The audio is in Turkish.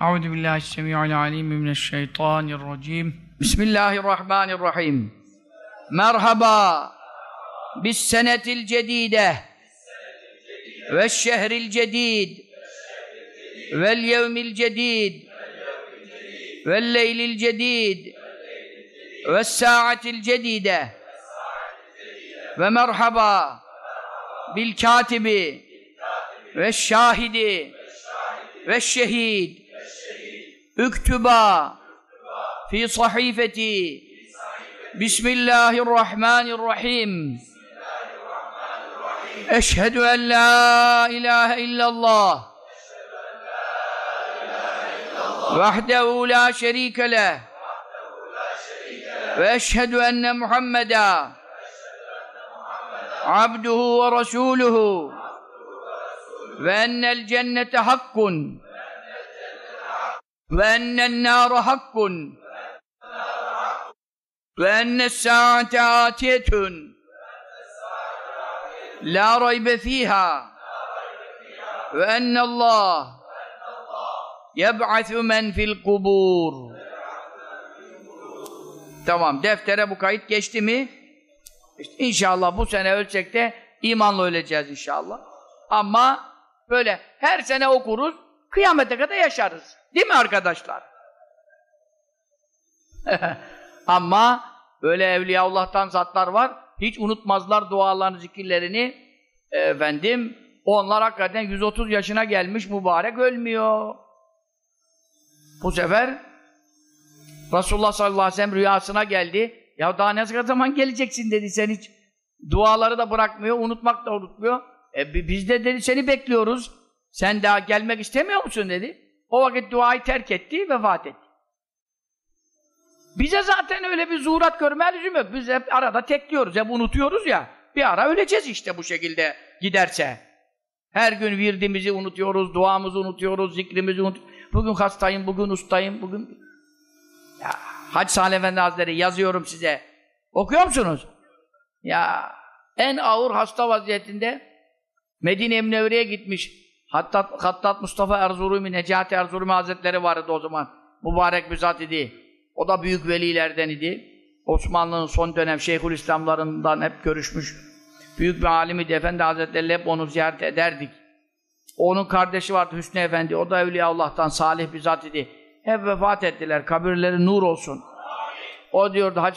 Euzu billahi semiul alim mineşşeytanirracim. Bismillahirrahmanirrahim. Merhaba. Bis senetil cedide ve şehril cedid vel yevmil cedid vel leylil cedid ve saatil cedide ve merhaba. Bil katibi ve şahidi ve şehid اكتبا في صحيفتي. بسم الله الرحمن الرحيم. أشهد أن لا إله إلا الله. وحده لا شريك له. وأشهد أن محمدا عبده ورسوله. وأن الجنة حق. وأن النار حق وأن الساعة آتية لا ريب فيها وأن الله يبعث من في القبور Tamam, deftere bu kayıt geçti mi? İşte inşallah bu sene ölçek de imanla öleceğiz inşallah. Ama böyle her sene okuruz, kıyamete kadar yaşarız. Değil mi arkadaşlar? Ama böyle Evliyaullah'tan zatlar var, hiç unutmazlar dualarını, zikirlerini. Efendim, onlar hakikaten 130 yaşına gelmiş mübarek ölmüyor. Bu sefer Resulullah sallallahu aleyhi ve sellem rüyasına geldi. Ya daha ne zaman geleceksin dedi sen hiç. Duaları da bırakmıyor, unutmak da unutmuyor. E, biz de dedi seni bekliyoruz. Sen daha gelmek istemiyor musun dedi. O vakit duayı terk etti, vefat etti. Bize zaten öyle bir zuhurat görme lüzum yok. Biz hep arada tekliyoruz, hep unutuyoruz ya. Bir ara öleceğiz işte bu şekilde giderse. Her gün virdimizi unutuyoruz, duamızı unutuyoruz, zikrimizi unutuyoruz. Bugün hastayım, bugün ustayım, bugün... Ya, Hacı Salih Efendi Hazretleri yazıyorum size. Okuyor musunuz? Ya en ağır hasta vaziyetinde Medine-i Münevvere'ye gitmiş. Hattat, Hattat Mustafa Erzurumi, Necati Erzurumi Hazretleri vardı o zaman. Mübarek bir zat idi. O da büyük velilerden idi. Osmanlı'nın son dönem Şeyhülislamlarından hep görüşmüş. Büyük bir alimi Efendi Hazretleri hep onu ziyaret ederdik. Onun kardeşi vardı Hüsnü Efendi. O da Evliya Allah'tan salih bir zat idi. Hep vefat ettiler. Kabirleri nur olsun. O diyordu Hacı